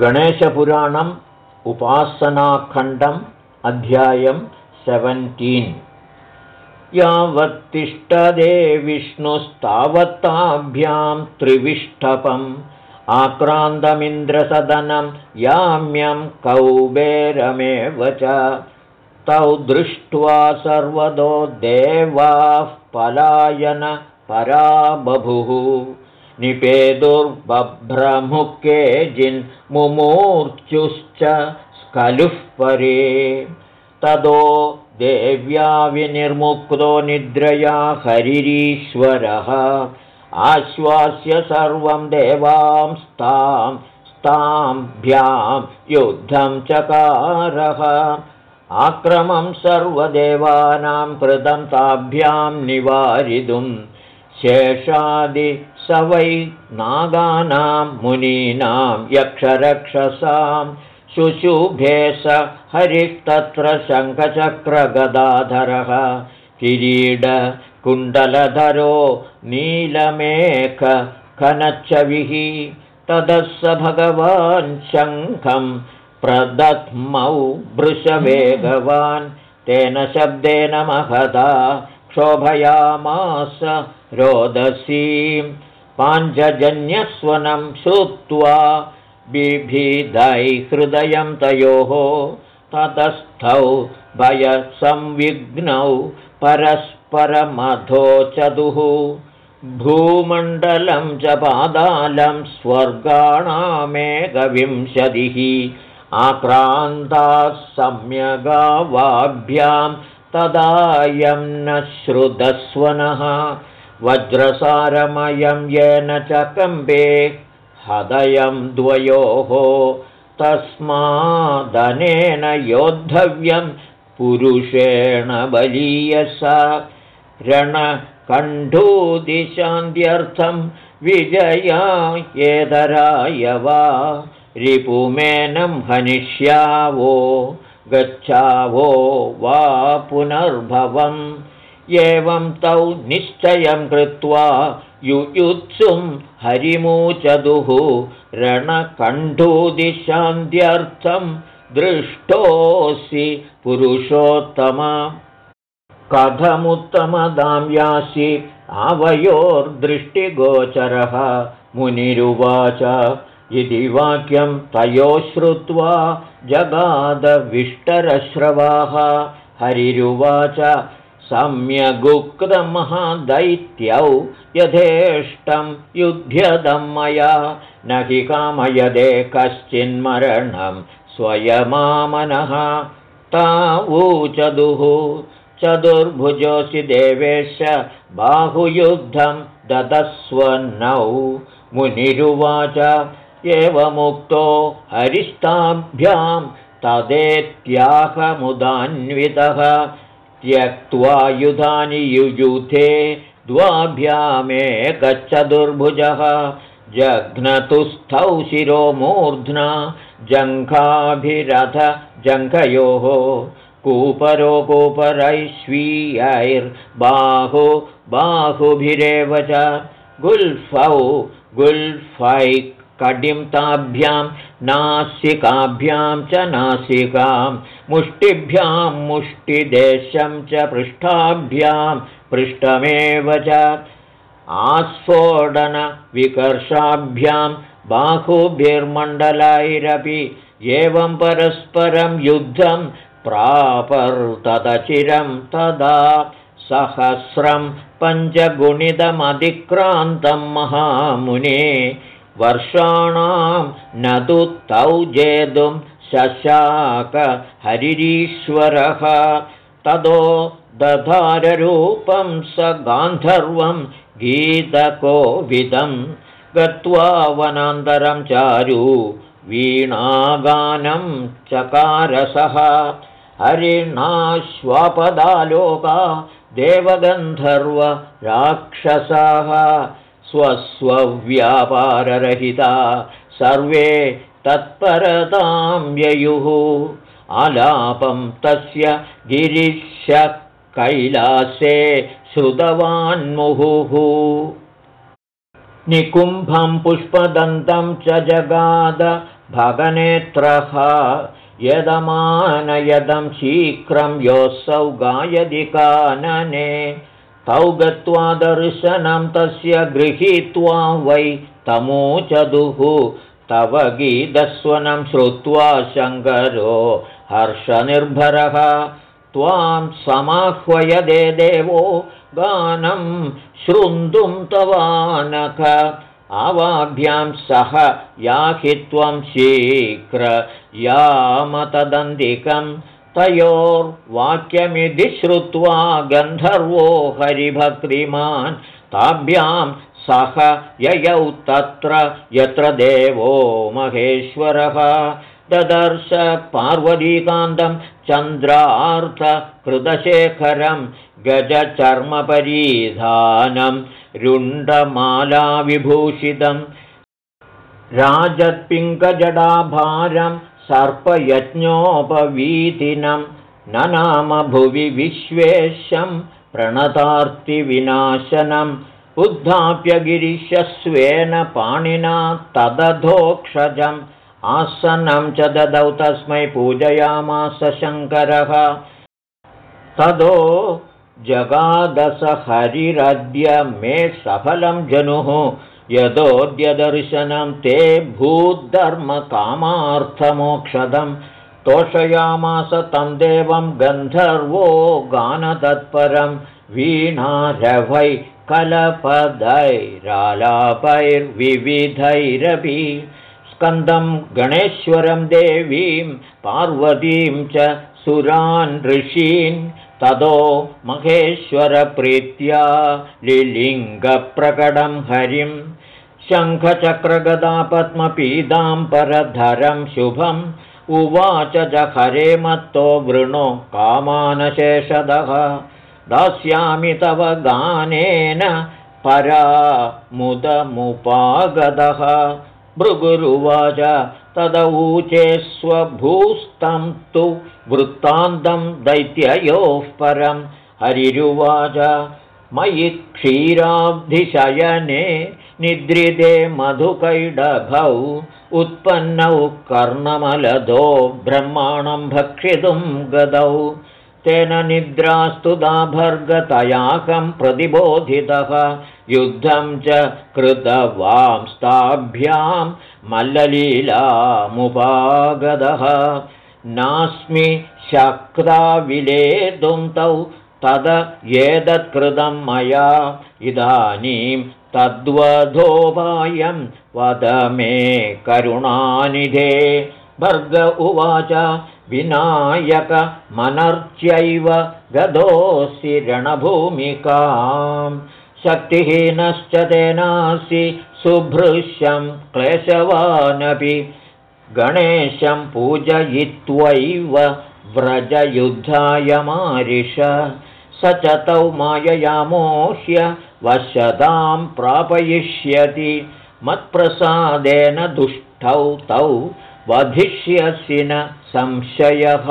गणेशपुराणम् उपासनाखण्डम् अध्यायं सेवन्टीन्। यावत्तिष्ठदे विष्णुस्तावत्ताभ्यां त्रिविष्टपम् आक्रान्तमिन्द्रसदनं याम्यं कौबेरमेव च। तौ दृष्ट्वा सर्वतो देवाः पलायनपरा बभुः निपेदुर्बभ्रमुखे जिन्मुमूर्चुश्च स्खलुः परे। ततो देव्या विनिर्मुक्तो निद्रया हरिरीश्वरः। आश्वास्य सर्वं देवांस्तां स्ताम्भ्यां युद्धं चकारः। आक्रमं सर्वदेवानां कृतं ताभ्यां निवारितुम् शेषादि स वै नागानां मुनीनां यक्षरक्षसां शुशुभे स हरिस्तत्र शङ्खचक्रगदाधरः किरीडकुण्डलधरो नीलमेखनच्छविः ततः स भगवान् शङ्खं प्रदत्मौ वृषवेगवान् तेन शब्देन महदा क्षोभयामास रोदसीं पाञ्चजन्यस्वनं श्रुत्वा बिभिदैहृदयं तयोः ततस्थौ भयसंविघ्नौ परस्परमधोचतुः भूमण्डलं च पादालं स्वर्गाणामेकविंशतिः आक्रान्ताः सम्यगावाभ्यां तदायं न श्रुतस्वनः वज्रसारमयं येन च कम्बे हदयं द्वयोः तस्मादनेन योद्धव्यं पुरुषेण बलीयसा रणकण्ठूदिशान्त्यर्थं विजया येदराय वा। रिपुमेनं हनिष्यावो गच्छावो वा पुनर्भवम् एवं तौ निश्चयं कृत्वा युयुत्सुं हरिमूचदुः रणकण्ठूदिशान्त्यर्थं दृष्टोऽसि पुरुषोत्तम। कथमुत्तमदां यासि आवयोर्दृष्टिगोचरः मुनिरुवाच। इति वाक्यं तयोः श्रुत्वा जगादविष्टरश्रवाः। हरिरुवाच सम्यगुक्तमहादैत्यौ यथेष्टं युध्यदं मया न हि कामयदे कश्चिन्मरणं स्वयमामनः। तावूचदुः चतुर्भुजोऽसि देवेश बाहुयुद्धं ददस्वनौ मुनिरुवाच एवमुक्तो हरिष्टाभ्यां तदेत्याहमुदान्वितः त्यक्त्वा युधानि युयुधे द्वाभ्यामेकचतुर्भुजः जघ्नतुस्थौ शिरो मूर्ध्ना जङ्घाभिरथ जङ्घयोः। कूपरो कूपरैश्वीयैर्बाहु बाहुभिरेव च गुल्फौ गुल्फैः कडिं ताभ्यां नासिकाभ्यां च नासिकां मुष्टिभ्यां मुष्टिदेशं च पृष्ठाभ्यां पृष्ठमेव च आस्फोडनविकर्षाभ्यां बाहुभिर्मण्डलैरपि एवं परस्परं युद्धं प्रापर्तदचिरं तदा सहस्रं पञ्चगुणितमधिक्रान्तं महामुने वर्षाणां न तु तौ जेतुं हरिरीश्वरः। ततो दधाररूपं स गान्धर्वं गीतकोविदं गत्वा वनान्तरं चारु वीणागानं चकारसः। हरिणाश्वपदालोका देवगन्धर्वराक्षसाः स्वस्वव्यापाररहिता सर्वे तत्परतां ययुः आलापं तस्य गिरिशकैलासे श्रुतवान्मुहुः निकुम्भं पुष्पदन्तं च जगाद भगनेत्रः। यदमानयदं शीघ्रं योऽसौ गायदि कानने तौ गत्वा दर्शनं तस्य गृहीत्वा वै तमोचदुः तव गीतस्वनं श्रुत्वा शङ्करो हर्षनिर्भरः। त्वां समाह्वयदे देवो गानं श्रुन्तुं तवानक आवाभ्यां सह याहि त्वं शीघ्र यामतदन्तिकं तयोर्वाक्यमिति श्रुत्वा गन्धर्वो हरिभक्तिमान् ताभ्यां सह ययौ तत्र यत्र देवो महेश्वरः। ददर्श पार्वतीकान्तं चन्द्रार्थकृतशेखरं गजचर्मपरीधानं रुण्डमालाविभूषितं राजत्पिङ्गजडाभारं सर्पयज्ञोपवीतिनं न नाम भुवि विश्वेशं प्रणतार्तिविनाशनम् उद्धाप्यगिरिशस्वेन पाणिना तदधोक्षजम् आसनं च ददौ तस्मै पूजयामास शङ्करः। तदो जगादसहरिरद्य मे सफलं जनुः यतोऽद्यदर्शनं ते भूद्धर्मकामार्थमोक्षदं तोषयामास तं देवं गन्धर्वो गानतत्परं वीणारवै कलपदैरालापैर्विविधैरपि स्कन्दं गणेश्वरं देवीं पार्वतीं च सुरान् ऋषीन् ततो महेश्वरप्रीत्या लिलिङ्गप्रकटं हरिं शङ्खचक्रगदापद्मपीदाम्बरधरं शुभम्। उवाच च हरे मत्तो वृणो कामानशेषदः। दास्यामि तव गानेन परा मुदमुपागतः भृगुरुवाच तदऊचे स्वभूस्तं तु वृत्तान्तं दैत्ययोः परं हरिरुवाच मयि क्षीराब्धिशयने निद्रिते मधुकैडभौ उत्पन्नौ कर्णमलदो ब्रह्माणं भक्षितुं गदौ। तेन निद्रास्तु दाभर्गतयाकं प्रतिबोधितः। युद्धं च कृतवांस्ताभ्यां मल्ललीलामुपागतः नास्मि शक्ता विलेतुं तौ तद एतत्कृतं मया। इदानीं तद्वधोपायं वद मे करुणानिधे। भर्ग उवाच विनायकमनर्च्यैव गतोऽसि रणभूमिकां शक्तिहीनश्च तेनासि सुभृश्यं क्लेशवानपि गणेशं पूजयित्वैव व्रजयुद्धाय मारिष। स च तौ माययामोह्य वशतां प्रापयिष्यति मत्प्रसादेन दुष्टौ तौ वधिष्यसि न संशयः।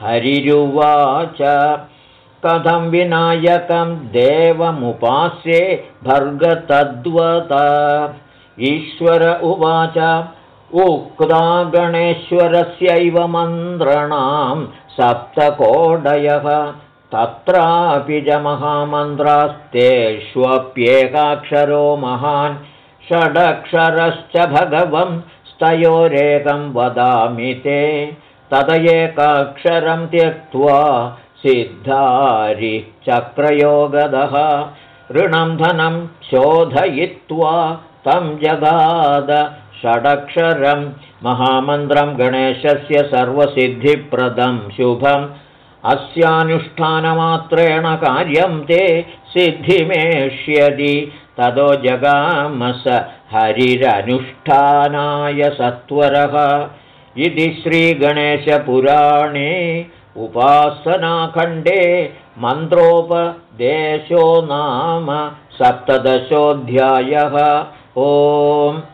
हरिरुवाच कथं विनायकं देवमुपास्ये भर्गतद्वत? ईश्वर उवाच उक्ता गणेश्वरस्यैव मन्त्रणां सप्तकोडयः तत्रापि च महामन्त्रास्तेष्वप्येकाक्षरो महान् षडक्षरश्च भगवं स्तयोरेकं वदामि ते। तद एकाक्षरं त्यक्त्वा सिद्धारिचक्रयोगदः ऋणं धनं शोधयित्वा तं जगाद षडक्षरं महामन्त्रं गणेशस्य सर्वसिद्धिप्रदं शुभम् अस्यानुष्ठानमात्रेण कार्यं ते सिद्धिमेष्यति। ततो जगामस हरिरनुष्ठानाय सत्वरः। इति श्रीगणेशपुराणे उपासनाखण्डे मन्त्रोपदेशो नाम सप्तदशोऽध्यायः। ओम्